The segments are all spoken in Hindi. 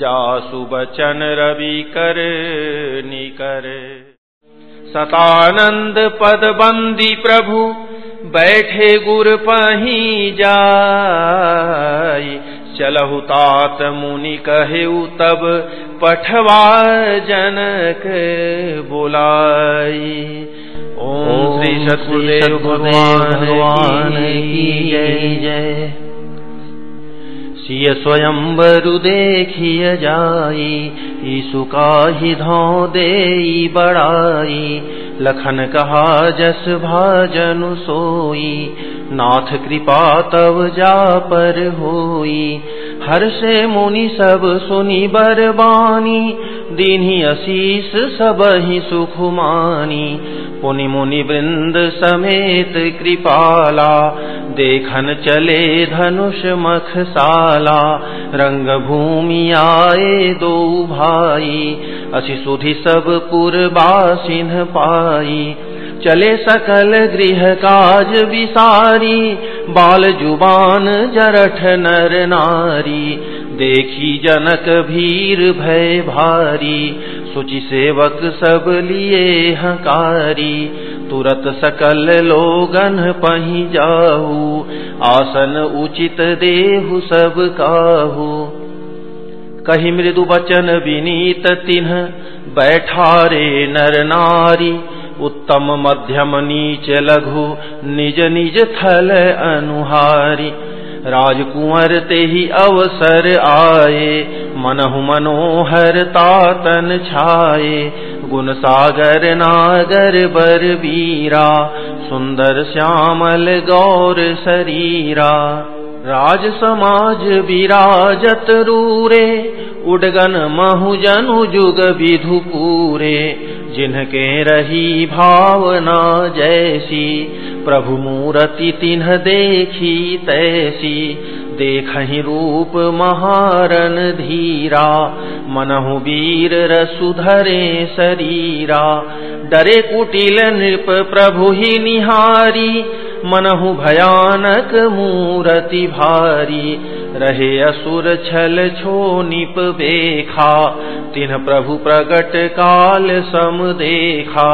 जासु बचन रवि कर निकर। सतानंद पद बंदी प्रभु बैठे गुर पही जाय चलहु तात मुनि कहेऊ तब पठवा जनक बोलाई। ओम श्री सतगुरुदेव भगवान की जय। जय। सिय स्वयं बरु देखिय जाई, ईसु का ही धो दे बड़ाई। लखन कहा जस भाजनु सोई, नाथ कृपा तव जा पर होई। हर से मुनि सब सुनी बरबानी दीन्ही अशीष सब ही सुखुमानी पुनि मुनि वृंद समेत कृपाला देखन चले धनुष मख मखसाला रंग भूमि आए दो भाई, असी सुधि सब पुरबासिन पाई। चले सकल गृह काज विसारी, बाल ज़ुबान जरठ नर नारी। देखी जनक भीर भय भारी, सुचि सेवक सब लिए हकारी। तुरत सकल लोगन पही जाहू। आसन उचित देहु सब काहू। कही मृदु बचन विनीत तिन्ह बैठारे नर नारी। उत्तम मध्यम नीच लघु, निज निज थल अनुहारी। राजकुंवर ते ही अवसर आए, मनहु मनोहर तातन छाए। गुण सागर नागर बर बीरा, सुंदर श्यामल गौर शरीरा। राज समाज विराजत रूरे, उडगन महु जनु जुग विधु पूरे। जिनके रही भावना जैसी प्रभु मूर्ति तिन्ह देखी तैसी। देखहि रूप महारन धीरा, मनहु वीर रसुधरे शरीरा। डरे कुटिल नृप प्रभु ही निहारी, मनहु भयानक मूरति भारी। रहे असुर छल छो निप बेखा तिन्ह प्रभु प्रगट काल सम देखा।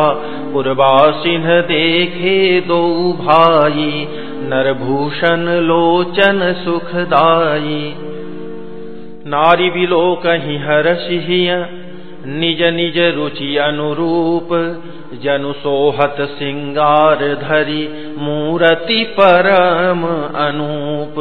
पुरवासिन देखे दो भाई, नरभूषण लोचन सुखदाई नारी बिलो कहीं हरसिहिय निज निज रुचि अनुरूप। जनु सोहत सिंगार धरी मूरति परम अनूप।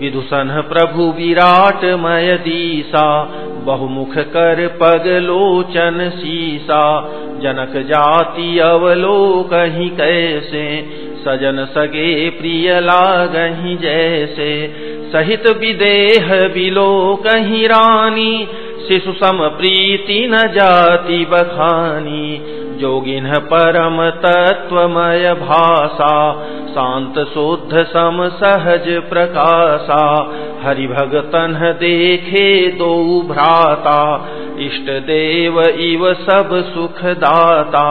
विदुषण प्रभु विराट मय दीसा, बहुमुख कर पग लोचन सीसा। जनक जाति अवलोकहि कैसे, सजन सगे प्रिय लागहि जैसे। सहित विदेह बिलो कहीं रानी, शिशु सम प्रीति न जाति बखानी। जोगिन परम तत्वमय भाषा, शांत शुद्ध सम सहज प्रकाशा हरि भगतन देखे दो भ्राता, इष्ट देव इव सब सुख दाता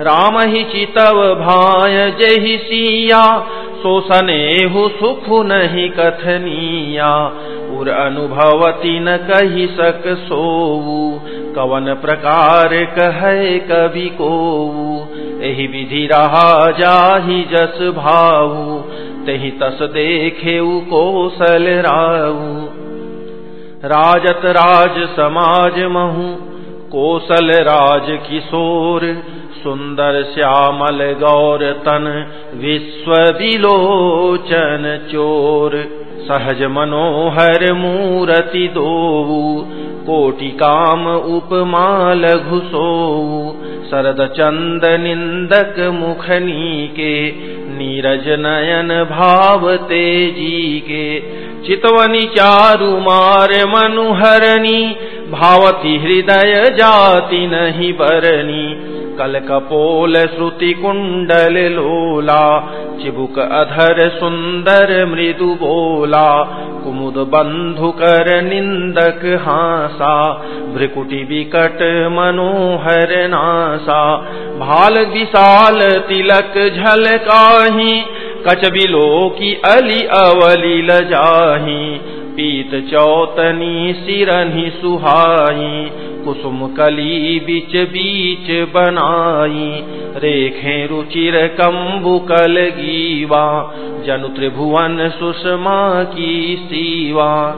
राम ही चितव भाय, जही सिया, शोषनेहु सुख नहीं कथनिया। उर अनुभवती न कही सक सोऊ कवन प्रकार कहे कवि को एहि विधि रहा जाहि जस भाऊ तही तस देखे कौशल राऊ राजत राज समाज महु। कौशल राज किशोर। सुंदर श्यामल गौर तन विश्व विलोचन चोर। सहज मनोहर मूरति दो कोटि काम उपमाल घुसो शरद चंद निंदक मुखनी के नीरज नयन भाव तेज़ी के। चितवनी चारु मार मनुहरनी, भावती हृदय जाति नहीं बरनी। कल कपोल श्रुति कुंडल लोला, चिबुक अधर सुंदर मृदु बोला, कुमुद बंधु कर निंदक हासा, भ्रिकुटी विकट मनोहर नासा, भाल विशाल तिलक झलकाही कच बिलो की अली अवली लजाही पीत चौतनी सिरनि सुहाई कुसुम कली बिच बीच बनाई। रेखे रुचिर कम्बुकल गीवा जनु त्रिभुवन सुषमा की सीवा।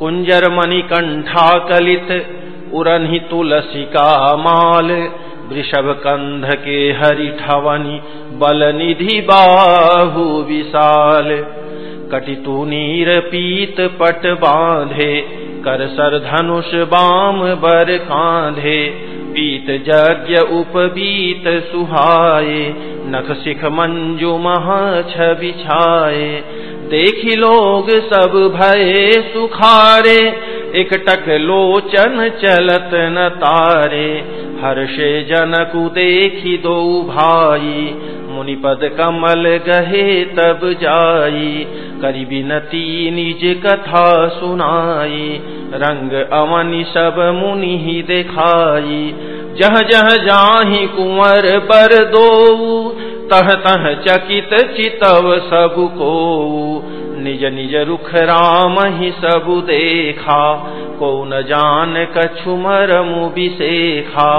कुंजर मणिकंठा कलित उरहि तुलसी का माल। वृषभ कंध के हरि ठवनी बल निधि बाहु विशाल। कटितु नीर पीत पट बांधे कर सर धनुष बाम बर कांधे पीत यज्ञ उपबीत सुहाए नख सिख मंजु महा छाए देखी लोग सब भये सुखारे, एक टक लोचन चलत न तारे। हर्षे जनकु देखी दो भाई, मुनिपद कमल गहे तब जाई। करी बिनती निज कथा सुनाई रंग अवनि सब मुनि ही दिखाई। जह जह जाही कुंवर बर दो तह तह चकित चितव सबको निज निज रुख राम ही सब देखा, को न जान कछु मरमु बिसेखा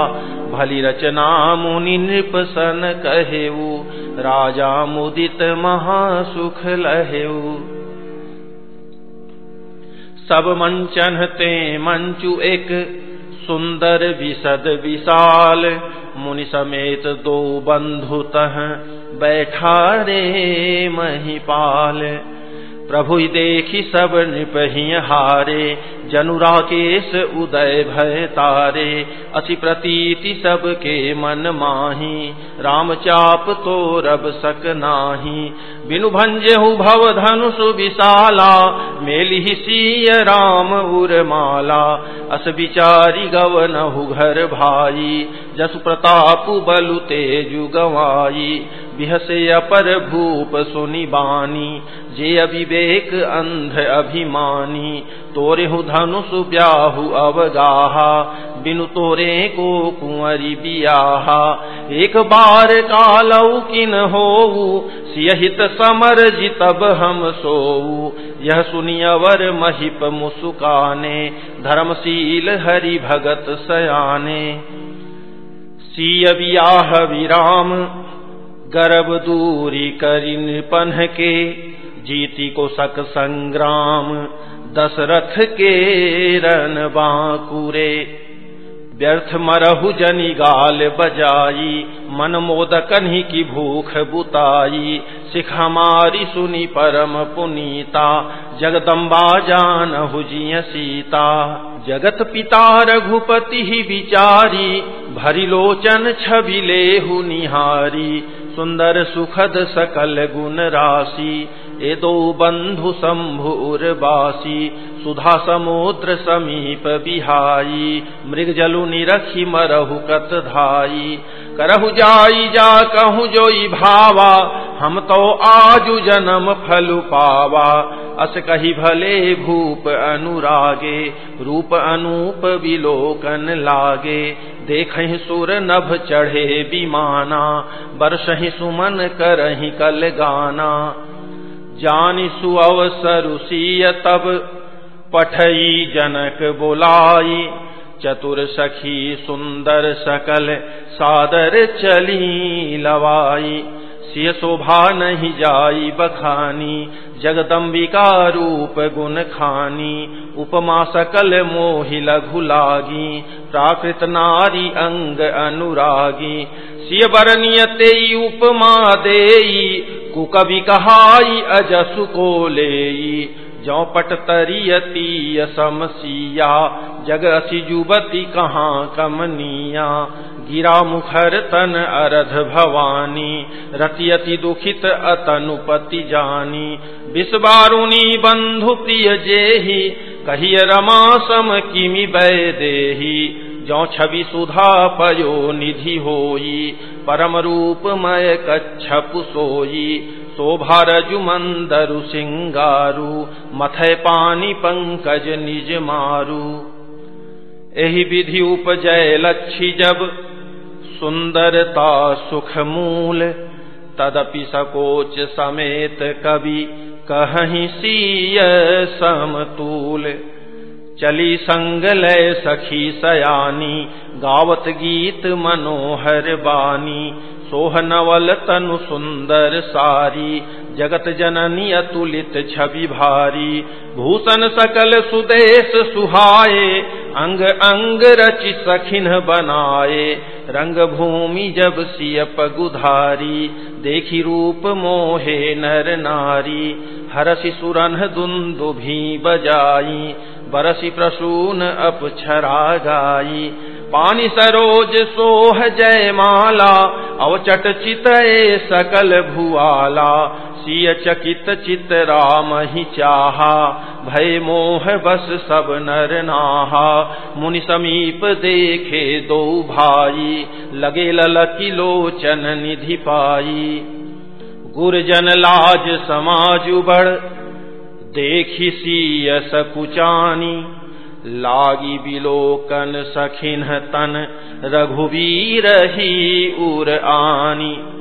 भली रचना मुनि नृपसन कहेऊ, राजा मुदित महासुख लहेऊ। सब मंचन ते मंचु एक। सुंदर विशद विशाल, मुनि समेत दो बंधुत बैठा रे महिपाल। प्रभु देखी सब नृपही हारे जनुरा केश उदय भय तारे, अति प्रतीति सबके मन माही। राम चाप तो रब सक नाही। बिनु भंजेहु भव धनुषु विशाला, मेली सीय राम उर माला। अस विचारी गवनहु घर भाई, जस प्रताप बलु तेजु गवाई। बिहसे अपर भूप सुनि बानी, जे अविवेक अंध अभिमानी। तोरे हु धनुषु ब्याहु अवगाहा बिनु तोरे को कुंवरी बियाहा। एक बार कालऊ किन हो सियहित समर जितब हम सोऊ। यह सुनियवर महिप मुसुकाने, धर्मशील हरि भगत सयाने। सिय विराम गर्भ दूरी करी नृपन के, जीती को सक संग्राम, दशरथ के रन बाकुरे। व्यर्थ मरहु जनी गाल बजाई, मन मोदकन ही की भूख बुताई। सिख हमारी सुनी परम पुनीता, जगदम्बा जान हुजिय सीता। जगत पिता रघुपति ही विचारी, भरी लोचन छबिले हु निहारी। सुंदर सुखद सकल गुण राशि। एदो बंधु शंभुर उर्वासी सुधा समुद्र समीप बिहाई। मृग जलु निरखी मरहु कत धाई। करहु जाई जा कहु जोई भावा। हम तो आजु जन्म फलु पावा। अस कही भले भूप अनुरागे, रूप अनूप विलोकन लागे। देख सुर नभ चढ़े विमाना, बरसहि सुमन करही कल गाना जानि सुअवसर सीय तब, पठई जनक बोलाई। चतुर सखी सुंदर सकल सादर चली लवाई। सिय शोभा नहीं जाई बखानी जगदम्बिका रूप गुण खानी, उपमा सकल मोहि लघु लागी, प्राकृत नारी अंग अनुरागी। सिय बरनियते उपमा देई कुकवि कहाई अजसु को लेई। जौ पट समसिया, जग असी जुबती कहाँ कमनिया। गिरा मुखर तन अरध भवानी, रतियति दुखित अतनुपति जानी। विस्वारुणी बंधु प्रिय जेही, कहिय रमा सम किमि बै देही जौ छवि सुधा पयो निधि होई परम रूपमय कच्छपु सोई। शोभा रजु मंदरु सिंगारु, मथय पानी पंकज निज मारू। एहि विधि उपजय लक्षी जब सुंदरता सुख मूल तदपि सकोच समेत कवि कहीं सीय समतूल। चली संग लय सखी सयानी, गावत गीत मनोहर बानी। सोहनवल तनु सुंदर सारी, जगत जननी अतुलित छवि भारी। भूषण सकल सुदेश सुहाए अंग अंग रचि सखिन बनाए रंग भूमि जब सिय पगुधारी, देखी रूप मोहे नर नारी। हरसि सुरन दुंदु भी बजाई, बरसी प्रसून अपछरा गाई। पानी सरोज सोह जय माला, अवचट चितए सकल भुआला। सिय चकित चित राम ही चाहा भय मोह बस सब नर नाहा। मुनि समीप देखे दो भाई, लगे ललकी लोचन निधि पाई। गुरजन लाज समाज बढ़ देखी सीय सकुचानी लागी बिलोकन सखिन तन, रघुवीर ही उर आनी।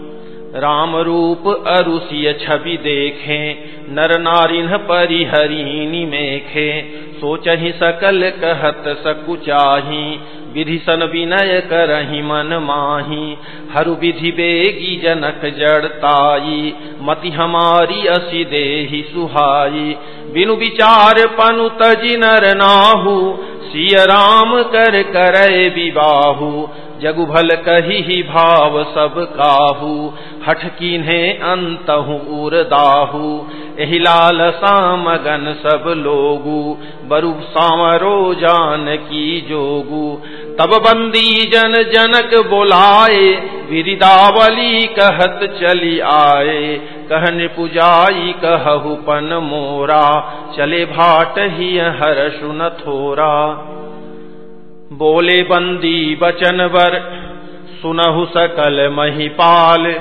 राम रूप अरुषिय छवि देखे, नर नारिन परिहरिणी मेखे। सोच ही सकल कहत सकुचाही विधि सन विनय करही मन माही। हरु विधि बेगी जनक जड़ताई मति हमारी असी देहि सुहाई। बिनु विचार पनु तजि नर नाहू, सिय राम कर करे विबाहू जगु भल कही ही भाव सब काहू, हठ कीन्हे अंतहु उर दाहू। एहि लाल सामगन सब लोगु, बरु सामरो जान की जोगु। तब बंदी जन जनक बोलाए, विरिदावली कहत चली आए। कहन पुजाई कहु पन मोरा, चले भाट ही हर सुन थोरा। बोले, बंदी बचन वर सुनहु सकल महिपाल,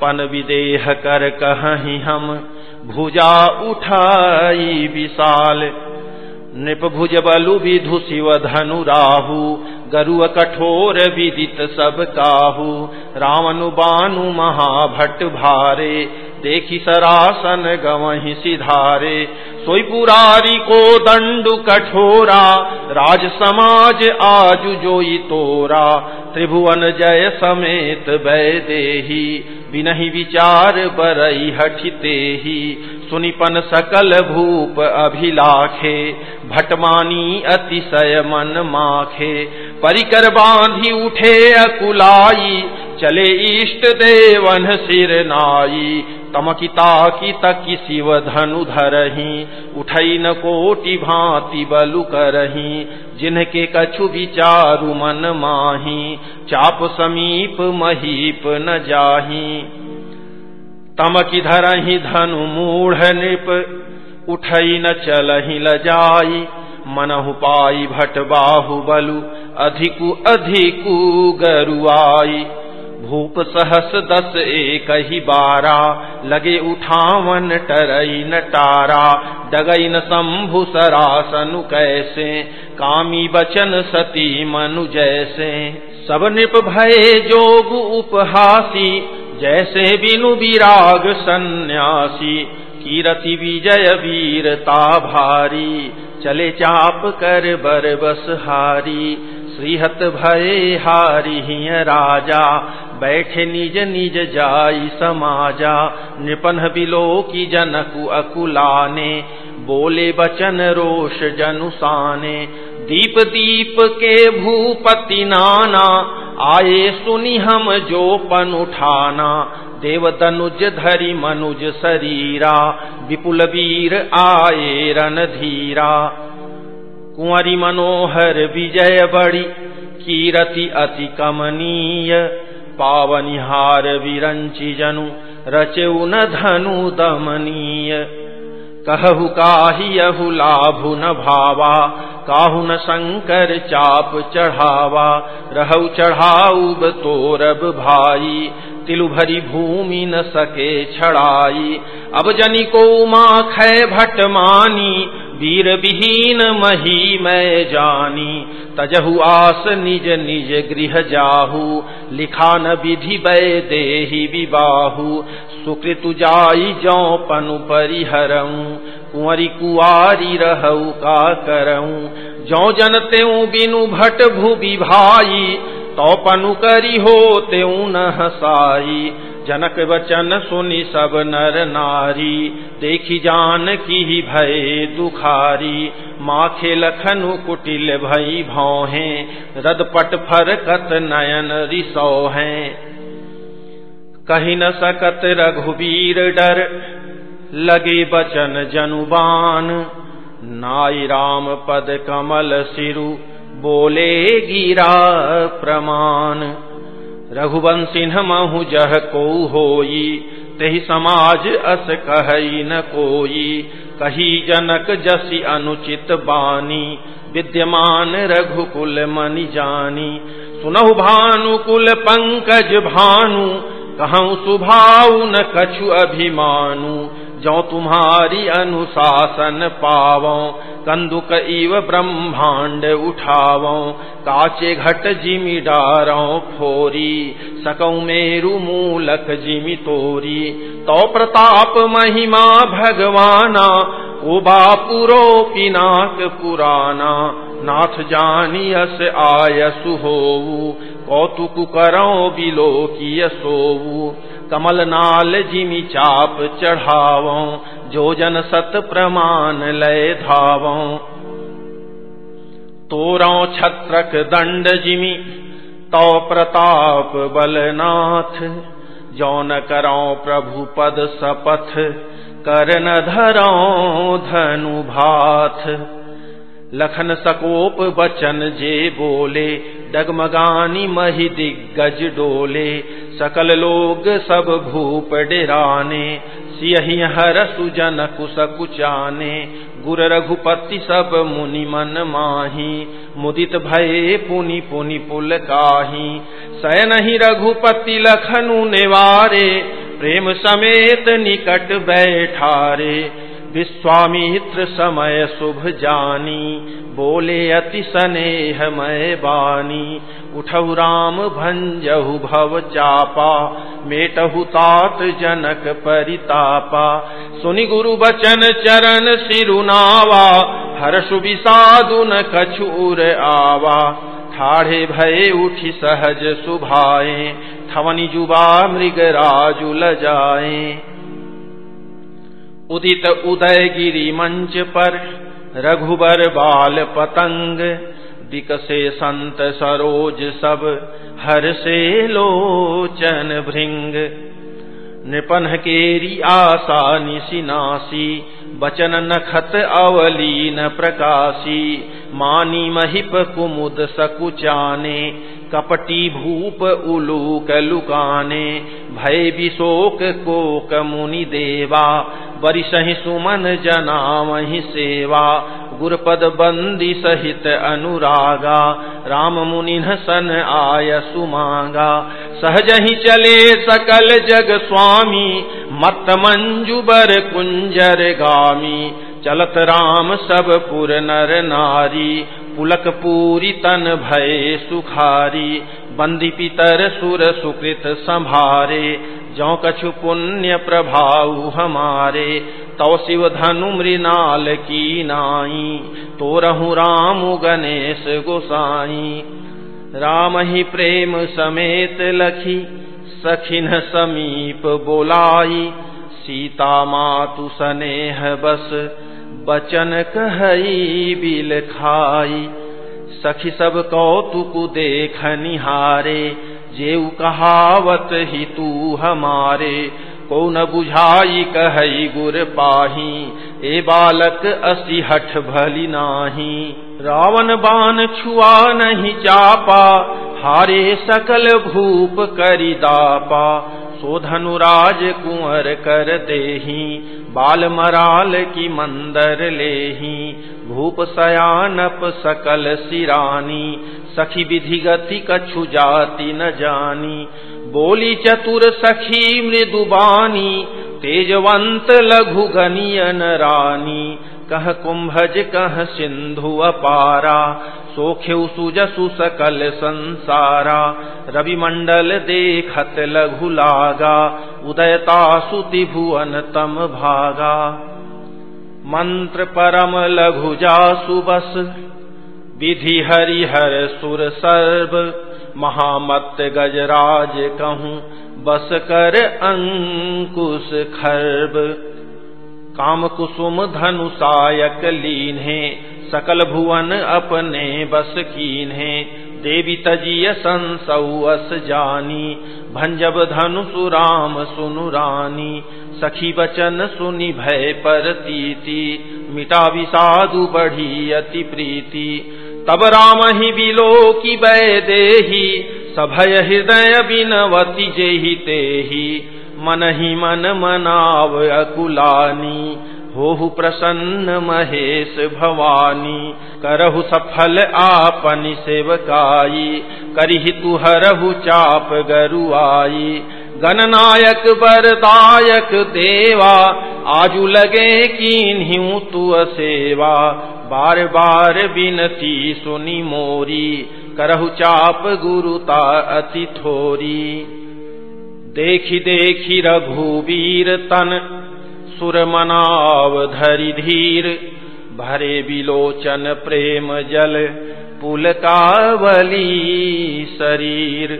पन विदेह कर कहीं हम, भुजा उठाई विशाल। नृप भुज बलु विधु शिव धनु राहु, गरुअ कठोर विदित सब काहू। रावनु बानु महाभट भारे देखी सरासन गवही सिधारे, सोई पुरारी को दंडु कठोरा, राज समाज आजु जोई तोरा, त्रिभुवन जय समेत वैदेही बिनहि विचार बरई हठिते ही, सुनिपन सकल भूप अभिलाखे, भटमानी अतिशय मन माखे परिकर बांधी उठे अकुलाई, चले इष्ट देवन सिर नाई। तमकिता की तकी शिव धनु धरही, उठई न कोटि भांति बलु करही। जिनके कछु विचारु मन माही, चाप समीप महीप न जाही। तमकी धरही धनु मूढ़ नृप, उठई न चलही ल जाई मनहु पाई भट बाहु बलु अधिकु अधिकु गरुआई। भूप सहस दस एक ही बारा, लगे उठावन टरई न टारा। डगई न शंभु सरासनु कैसे, कामी बचन सती मनु जैसे। सब निप भय जोग उपहासी, जैसे बिनु विराग सन्यासी। कीरति विजय वीरता भारी, चले चाप कर बर बस हारी। श्रीहत भय हारी राजा, बैठे निज निज जाई समाजा, निपन बिलो की जनकु अकुलाने, बोले बचन रोष जनुसाने दीप दीप के भूपति नाना, आए सुनी हम जो पन उठाना। देव तनुज धरि मनुज शरीरा, विपुल वीर आए रन धीरा कुंवरी मनोहर विजय बड़ी, कीरति अति कमनीय, पावनिहार विरंचि जनु रचेउ न धनु दमनीय। कहु काहियहु लाभु न भावा, काहु न शंकर चाप चढ़ावा, रहु चढ़ाऊ तोरब भाई, तिलु भरी भूमि न सके छड़ाई। अब जनी को माँ खै मानी वीर विहीन मही मैं जानी, तजहु आस निज निज गृह जाहू लिखा न विधि बै देही विबाहु सुकृतु जाई जौ पनु परिहरऊ कुंवरी कुआरी रहऊ का करऊ जौ जनते बिनु भट भूबि भाई तो पनु करी हो त्यों न हसाई जनक वचन सुनि सब नर नारी, देखी जान की ही भय दुखारी। माखे लखनु कुटिल भई रद पट फरकत नयन रिसौ हैं कही न सकत रघुवीर डर, लगे बचन जनुबान नाई राम पद कमल सिरु, बोले गिरा प्रमाण। रघुवंशिन्ह महु जह को होई, तेहि समाज अस कही न कोई। कही जनक जसी अनुचित बानी, विद्यमान रघुकुल मनि जानी। सुनहु भानुकुल पंकज भानु, कहूँ सुभाऊ न कछु अभिमानु। जो तुम्हारी अनुशासन पावो कंदुक इव ब्रह्मांड उठावो, काचे घट जिमि डारो फोरी, सकौ मेरु मूलक जिमि तोरी। तो प्रताप महिमा भगवाना, ओ बापुरो पिनाक पुराना। नाथ जानियस आयसु होऊ कौतुक करो बिलो किय सोऊ कमल नाल जिमि चाप चढ़ावो जो जन सत प्रमाण लय धावो। तोरो छत्रक दंड जिमी तो प्रताप बलनाथ। जौन करो प्रभु पद सपथ कर न धरो धनु भाथ लखन सकोप बचन जे बोले डगमगानी मही दिग्गज डोले। सकल लोग सब भूप डेराने सियही हर सुजन कुस कुचाने गुर रघुपति सब मुनि मन माही, मुदित भये पुनि पुनि पुल काही। सयन ही रघुपति लखनु नेवारे, प्रेम समेत निकट बैठारे। विश्वामित्र समय शुभ जानी, बोले अति स्नेह मय बानी। उठऊ राम भंजहु भव चापा, मेटहु तात जनक परितापा। सुनि गुरु बचन चरण सिरुनावा हर्ष विषादु न कछूर आवा। ठाढ़े भये उठी सहज सुभाए थवनि जुबा मृग राजु लजाए उदित उदय गिरी मंच पर रघुबर बाल पतंग दिकसे संत सरोज सब हर से लोचन भृंग। नृपन केरी आशा निशिनासी बचन नखत अवलीन प्रकाशी। मानी महिप कुमुद सकुचाने कपटी भूप उलूक लुकाने, भय विशोक कोक मुनि देवा, बरिसहि सुमन जना वही सेवा, गुरपद बंदी सहित अनुरागा, राम मुनि सन आय सुमागा। सहज ही चले सकल जग स्वामी मत मंजुबर कुंजर गामी, चलत राम सब पुर नर नारी पुलक पूरी तन भय सुखारी बंदी पितर सुर सुकृत संभारे जो कछु पुण्य प्रभाव हमारे, तव शिव धनु मृणाल की नाई तो रहु राम गणेश गोसाई। राम ही प्रेम समेत लखी, सखिन समीप बोलाई, सीता मातु सनेह बस बचन कहई बिल खाई। सखी सब कौतुक देख निहारे, जेऊ कहावत ही तू हमारे। को न बुझाई कहई गुर पाही, ए बालक असी हठ भली नाही। रावण बान छुआ नहीं चापा, हारे सकल भूप करी दापा। सो धनुराज कुंवर कर देही बाल मराल की मंदर लेही, भूप सयानप सकल सिरानी, सखी विधि गति कछु जाति न जानी। बोली चतुर सखी मृदुबानी तेजवंत लघु गनियन रानी। कह कुंभज कह सिंधु अपारा सोख्यु सुजसु सकल संसारा। रवि मंडल देखत लघु लागा उदयता सुति भुवन तम भागा। मंत्र परम लघु जासु बस, विधि हरिहर सुर सर्व महामत गजराज कहूँ, बस कर अंकुश खर्ब। काम कुसुम धनुषायक लीन सकल भुवन अपने बस कीन है देवी तजिय संसौस जानी। भंजब धनु राम सुनु रानी। सखी बचन सुनि भय पर तीति। मिटा विषादु बढ़ी अति प्रीति। तब राम ही बिलो की बै देही। सभय हृदय बिनवती जेहि तेहि। मन ही मन मनाव अकुलानी। होहु प्रसन्न महेश भवानी, करहु सफल आपन सेवकाई करहि तुहरहु चाप गरुआई। गणनायक बरदायक देवा, आजु लगे कीन्हू तु सेवा। बार बार बिनती सुनी मोरी, करहु चाप गुरुता अति थोरी। देखी देखी रघुवीर तन सुर मनाव धरि भरे बिलोचन प्रेम जल पुल कावली शरीर।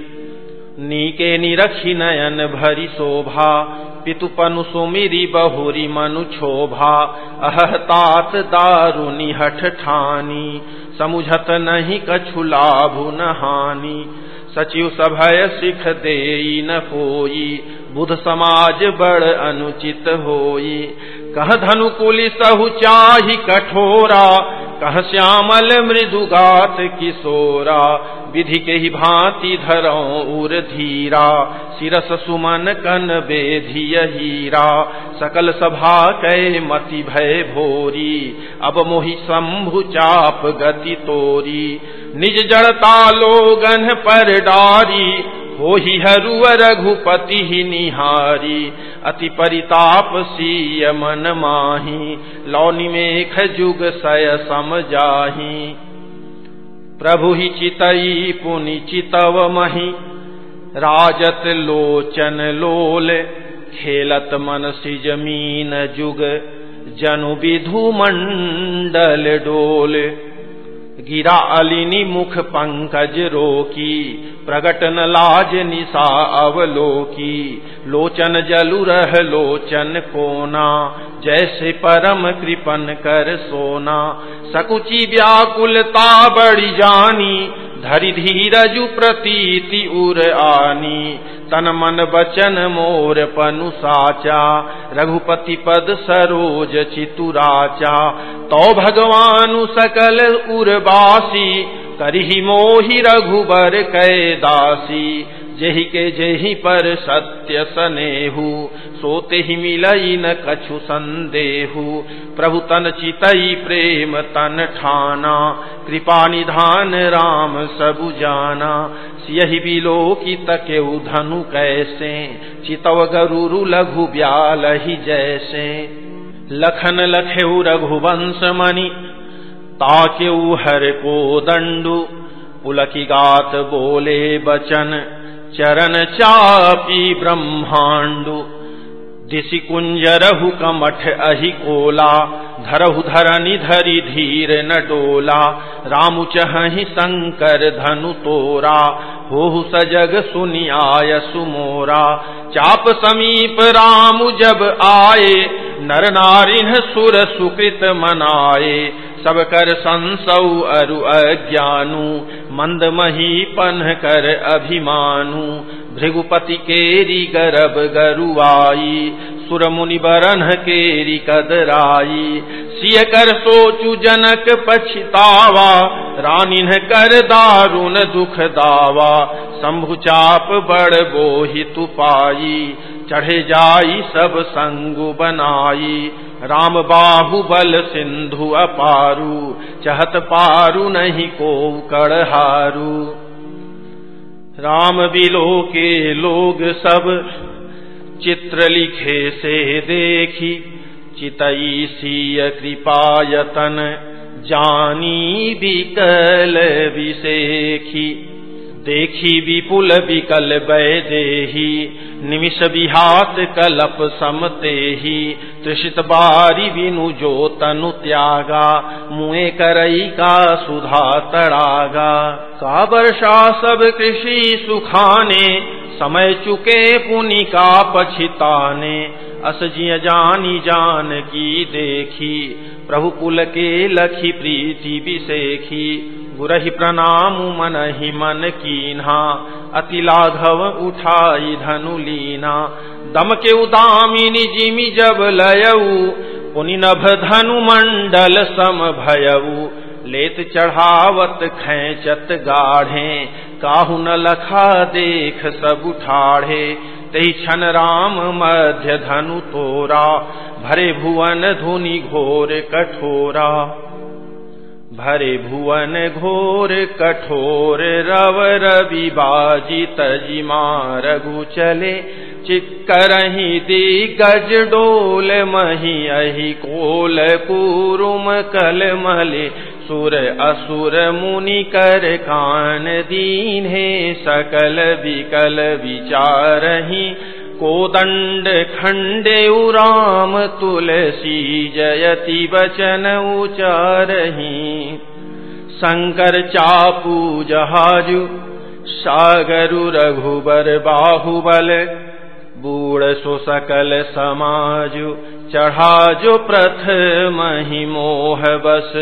नीके निरखी नयन भरी शोभा, पितुपनु सुमिरी बहुरी मनु क्षोभा। अहतात दारुनि हठ ठानी, समुझत नहीं कछु लाभु न हानि सचिव सभय सिख दे न कोई बुध समाज बड़ अनुचित होई। कह धनुकुल सहु चाही कठोरा, कह श्यामल मृदुगात किशोरा। विधि के ही भांति धरो उर धीरा सिरस सुमन कन बेधिय हीरा सकल सभा कै मति भय भोरी, अब मोहि शंभु चाप गति तोरी। निज जड़ता लोगन पर डारी हो ही हरुव रघुपति ही निहारी, अति परिताप सीय मन माही, लौनी में खजुग सय समझाही प्रभु ही चितई, पुनि चितव मही, राजत लोचन लोल, खेलत मन सी ज़मीन जुग, जनु विधु मंडल डोल। गिरा अलिनी मुख पंकज रोकी प्रगट न लाज निशा अवलोकी। लोचन जलु रह लोचन कोना। जैसे परम कृपन कर सोना। सकुची व्याकुलता बड़ी जानी। धरि धीरजु प्रतीति उर आनी। तन मन बचन मोर पनु साचा। रघुपति पद सरोज चितुराचा। तो भगवानु सकल उर्वासी करही मोहि रघुबर कै दासी, जही के जेहि पर सत्य सनेहु, सोते ही मिलई न कछु संदेहु। प्रभु तन चितई प्रेम तन ठाना, कृपा निधान राम सबु जाना। सियही बिलो की तके कैसे, चितव गरुरु लघु ब्याल ही जैसे। लखन लखेऊ रघुवंश मणि ताके हर को दंडु, पुलकी गात बोले बचन, चरण चापी ब्रह्मांडु। दिशि कुंजरहु कमठ अहि कोला, धरहु धरनि धरि धीर न डोला रामु चहि शंकर धनु तोरा हो सजग सुनियाय सुमोरा। चाप समीप रामु जब आए, नर नारिन सुर सुकृत मनाए। सब कर संसौ अरु अज्ञानु मंद मही पन कर अभिमानु। भृगुपति केरी गरब गरुआई सुर मुनि बरन केरी कदराई। सिय कर सोचु जनक पछितावा रानी कर दारुन दुख दावा। शंभु चाप बड़ बोहि तुपाई, चढ़े जाई सब संगु बनाई। राम बाहुबल सिंधु अपारू, चहत पारू नहीं को कड़हारू। राम बिलो के लोग सब, चित्र लिखे से देखी, चितई सीय कृपायतन, जानी बिकल विसेखी। देखी विपुल विकल वैदेही निमिष विहात कलप समते ही। त्रिषित बारी बिनु जो तनु त्यागा, मुए करई का सुधा तड़ागा। का वर्षा सब कृषि सुखाने, समय चुके पुनि का पछिताने। अस जिय जानी जान की देखी, प्रभु कुल के लखी प्रीति विसेखी। गुरहि प्रणाम मन ही मन कीन्हा। अति लाघव उठाई धनु लीना। दम के उदामिनी जिमि जब लयऊ। पुनि नभ धनु मंडल सम भयऊ। लेत चढ़ावत खेचत गाढ़े। काहु न लखा देख सब उठाढ़े। तही क्षण राम मध्य धनु तोरा। भरे भुवन धुनि घोर कठोरा। भरे भुवन घोर कठोर रव रवि बाजी तजिमा रघु चले। चिक्करही दिगज डोल मही अहि कोल कुरुम कल मले। सुर असुर मुनि कर कान दीन सकल विकल विचारही कोदंड खंडे राम तुलसी जयति बचन उचारही शंकर चापू जहाजु, सागरु रघुबर बाहुबल, बूढ़ सो सकल समाजु, चढ़ाजो प्रथम ही मोह बस।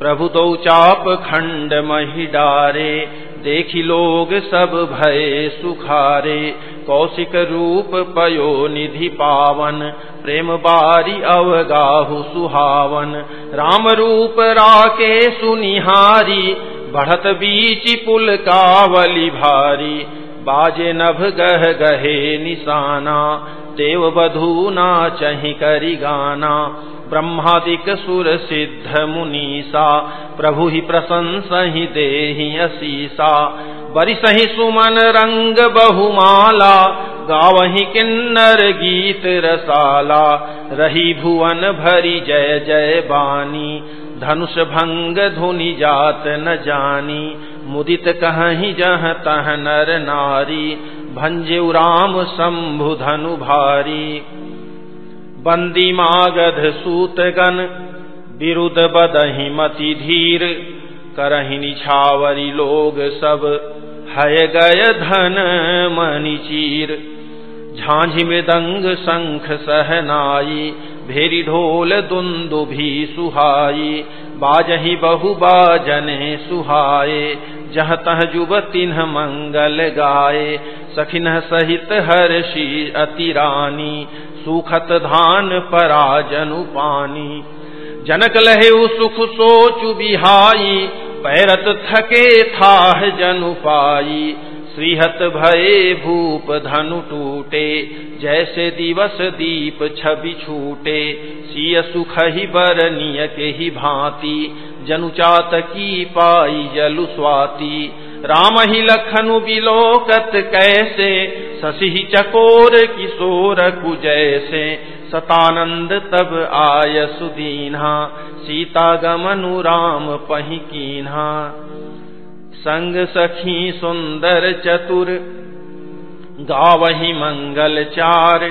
प्रभु दो चाप खंड मही डारे, देखी लोग सब भय सुखारे। कौशिक रूप पयो निधि पावन, प्रेम बारी अवगाहु सुहावन। राम रूप राके सुनिहारी, बढ़त बीच पुल कावली भारी। बाजे नभ गह गहे निशाना, देव बधू ना चही करी गाना। ब्रह्मादिक सुर सिद्ध मुनीसा, प्रभु ही प्रशंस ही दे असीसा। बरिसही सुमन रंग बहुमाला, गावही किन्नर गीत रसाला। रही भुवन भरी जय जय बानी, धनुष भंग धुनि जात न जानी। मुदित कहीं जह तह नर नारी, भंजे राम शंभु धनु भारी। बंदी मागध सूत गन विरुद्ध बदही मति धीर। करही निछावरी लोग सब हय गय धन मनि चीर झांझी मृदंग शंख सहनाई भेरी ढोल दुंदु भी सुहाई। बाजही बहु बाजने सुहाए, जह तह जुब तिन्ह मंगल गाए। सखिन सहित हर्षि अति रानी, सुखत धान पराजनु पानी। जनक लहे सुख सोचु बिहाई पैरत थके थाह जनु पाई। श्रीहत भये भूप धनु टूटे, जैसे दिवस दीप छवि छूटे। सिय सुख ही बरनिय के ही भांति जनुचात की पाई जलु स्वाति। राम ही लखनु बिलोकत कैसे शशि चकोर किशोर कुजैसे। सतानंद तब आय सुदीन्हा सीता गमनु राम पही कीन्हा। संग सखी सुंदर चतुर, गावही मंगल चार।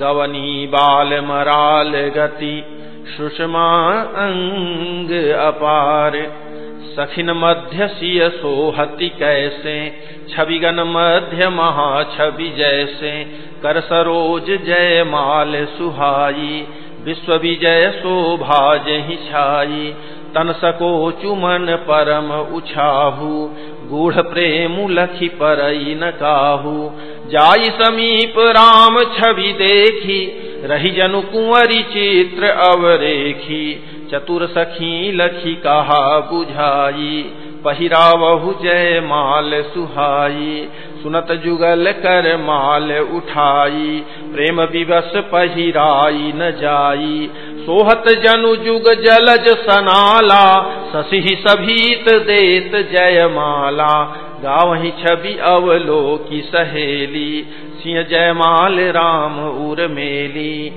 गवनी बाल मराल गति, सुषमा अंग अपार। सखिन मध्य सिय सोहति कैसे छविगन मध्य महा छवि जैसे। कर सरोज जय माल सुहाई, विश्व विजय शोभा छाई। तन सको चुमन परम उछाहू, गूढ़ प्रेम लखी पर न काहू। जाई समीप राम छवि देखी, रही जनु कुंवरी चित्र अवरेखी। चतुर सखी लखी कहा बुझाई, पहिरावहु जय माल सुहाई। सुनत जुगल कर माल उठाई, प्रेम विवश पहिराई न जाई। सोहत जनु जुग जलज सनाला ससी सभीत देत जय माला गावही छवि अवलो की सहेली, सिंह जयमाल राम उर मेली।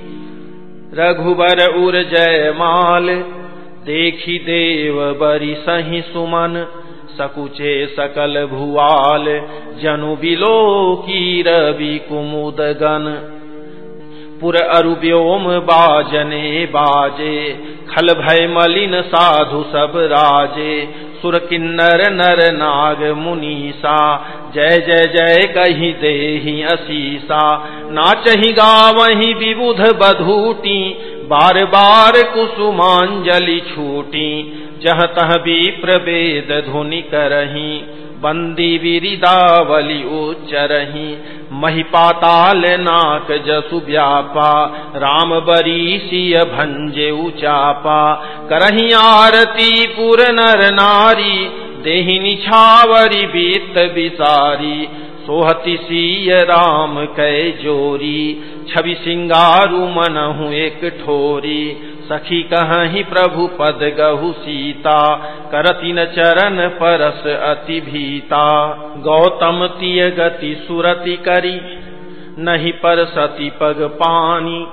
रघुबर उर जयमाल, देखी देव बरी सही सुमन। सकुचे सकल भुआल, जनु बिलो की रवि कुमुद गन पुर अरु व्योम बाजने बाजे, खल भय मलिन साधु सब राजे। सुर किन्नर नर नाग मुनीसा, जय जय जय कही दे असीसा। नाचही गावही विबुध बधूटी, बार बार कुसुमांजलि छूटी। जह तह भी प्रभेद धुनि करही, बंदी विरिदावली उच्चरही। मही पाताल नाक जसु व्यापा, राम बरीसिय भंजे उचापा। करही आरती पुर नर नारी देहि निछावरी बीत बिसारी। सोहति सीय राम कै जोरी, छवि सिंगारु मनहु एक ठोरी। सखी कहीं प्रभु पद गहु सीता, करति न चरण परस अति भीता। गौतम तिय गति सुरति करी, नहीं पर सती पग पानी।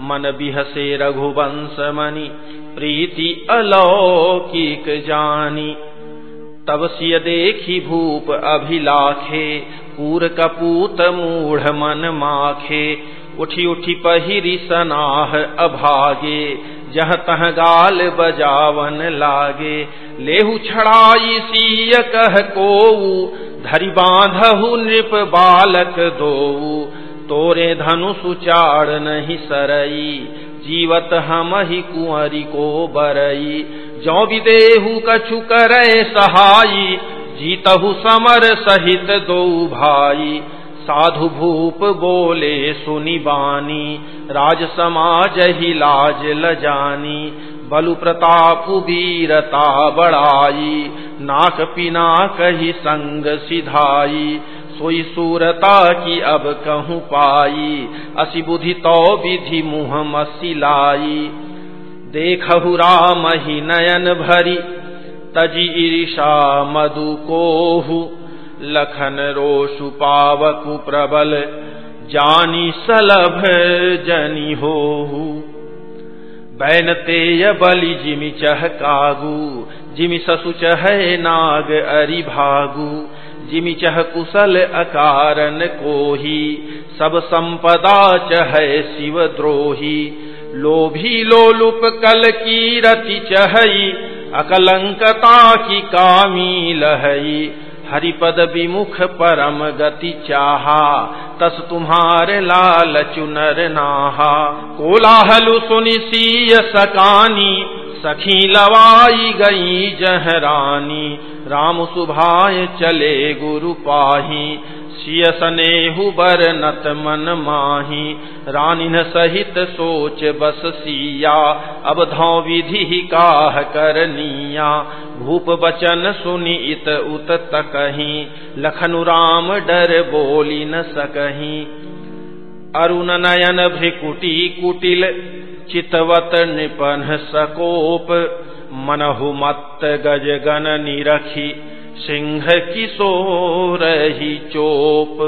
मन बिहसे रघुवंश मणि प्रीति अलौकिक जानी। तब सिय देखी भूप अभिलाखे कूर कपूत मूढ़ मन माखे। उठी उठी पहिरी सनाह अभागे जह तह गाल बजावन लागे, लेहु छड़ाई सीय कह को धरि बांधहु नृप बालक दो तोरे धनु सुचाड़ नहीं सरई, जीवत हम ही कुंवरी को बरई। जो विदेहु कछु करे सहाई, जीतहु समर सहित दो भाई। साधु भूप बोले सुनी बानी, राज समाज ही लाज लजानी। बलु प्रताप वीरता बढ़ाई नाक पिना कही संग सिधाई। सोई सूरता की अब कहूँ पाई, असी बुधि तो विधि मुह मसिलाई। देखहु राम ही नयन भरी, तजी ईर्षा मधु कोहू। लखन रोषु पावकु प्रबल, जानी सलभ जनी हो बैन तेय बलि जिमि चह कागू, जिमि ससु चह नाग अरि भागू। जिमि चह कुशल अकारन कोही, सब संपदा चह शिव द्रोही। लोभी लोलुप कल की रति चहई, अकलंकता की कामी लहई। हरिपद विमुख परम गति चाहा, तस तुम्हारे लाल चुनर नाहा। कोलाहलु सुनि सीय सकानी, सखी लवाई गई जहरानी। राम सुभाय चले गुरु पाही सनेहु बर नत मन माही रानिन सहित सोच बस सिया, अब धौ विधि काह करनिया भूप बचन सुनि इत उत तकही, लखनु राम डर बोली न सकही। अरुण नयन भ्रिकुटी कुटिल, चितवत निपन सकोप, मनहु मत गज गन निरखी। सिंह किशोर ही चोप।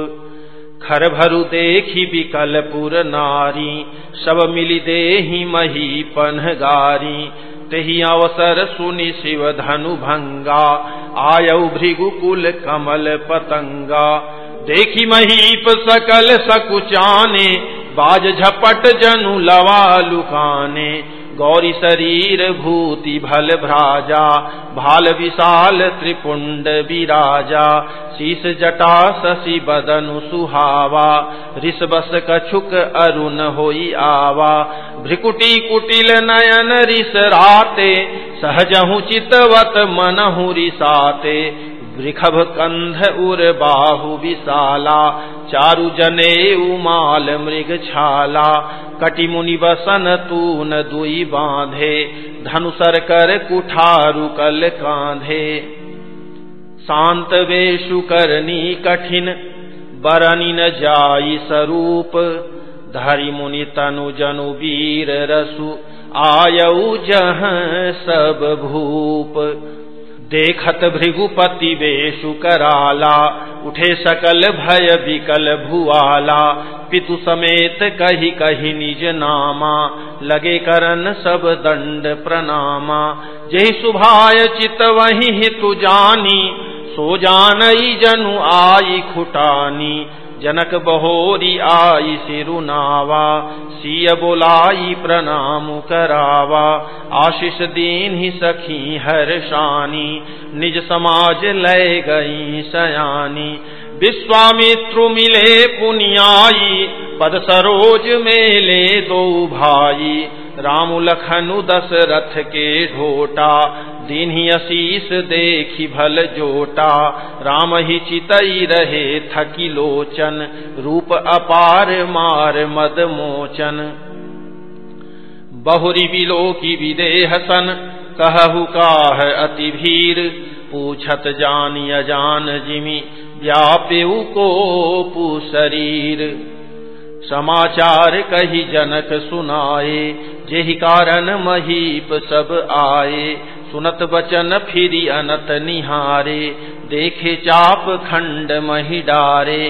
खर भरु देखी विकलपुर नारी, सब मिली देही मही पनगारी तेहि अवसर सुनि शिव धनु भंगा, आयु भृगुकुल कमल पतंगा। देखी महीप सकल सकुचाने बाज झपट जनु लवा लुकाने। गौरी शरीर भूति भल भ्राजा, भाल विशाल त्रिपुंड विराजा। शीस जटा शशि बदनु सुहावा, ऋष बस कछुक अरुण होई आवा। भ्रिकुटी कुटिल नयन ऋष राते, सहजहु चितवत मनहु रिसाते। वृखभ कंध उर बाहु विशाला, चारु जने उमाल मृग छाला। कटि मुनि बसन तून दुई बांधे, धनुसर कर कुठारु कल कांधे। शांत वेशु करनी कठिन, बरनी न जाई स्वरूप धरि मुनि तनु जनु वीर रसु आयऊ जह सब भूप। देखत भृगुपति वेशु कराला, उठे सकल भय विकल भुआला। पितु समेत कही कही निज नामा, लगे करन सब दंड प्रणामा। जय सुभाय चित वही हितु जानी, सो जानई जनु आई खुटानी। जनक बहोरी आई सिरुनावा, सिय बोलाई प्रणाम करावा। आशीष दीन ही सखी हर शानी, निज समाज लय गई सयानी। विश्वामित्रु मिले पुनियाई, पद सरोज मेले दो भाई। राम लखनु दशरथ के ढोटा दिन ही अशीष देखी भल जोटा। राम ही चितई रहे थकी लोचन, रूप अपार मार मद मोचन। बहुरी बिलो की विदेह सन, कहु काह अति भीर। पूछत जान अजान जिमी, व्याप्यु को शरीर। समाचार कही जनक सुनाए, जेहि कारण महीप सब आए। सुनत बचन फिरी अनत निहारे, देखे चाप खंड मही डारे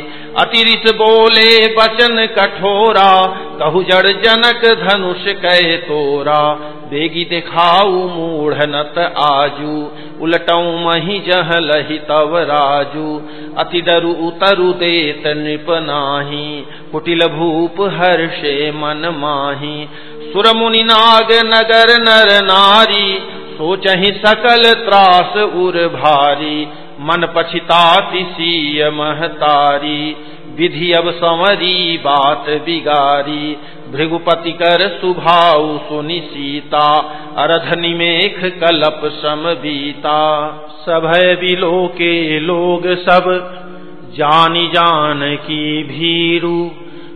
बोले, बचन कठोरा, कहु जड़ जनक धनुष कै तोरा। बेगी दिखाऊ मूढ़ नत आजू, उलटऊ मही जह लही तव राजू। अति डरु उतरु देत नृप नाही, कुटिल भूप हर्षे मन माही। सुर मुनि नाग नगर नर नारी सोचहि सकल त्रास उर भारी, मन पछिताति सीय महतारी। विधि अब संवरी बात बिगारी। भृगुपति कर सुभाऊ सुनि सीता, अरध निमेख कलप सम बीता। सभय बिलो के लोग सब, जानी जान की भीरु।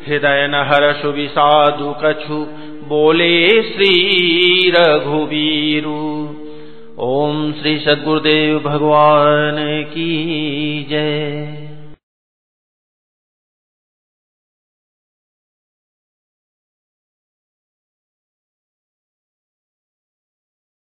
हृदय न हर्ष विषादु कछु बोले श्री रघुवीरु। ओम श्री सदगुरुदेव भगवान की जय।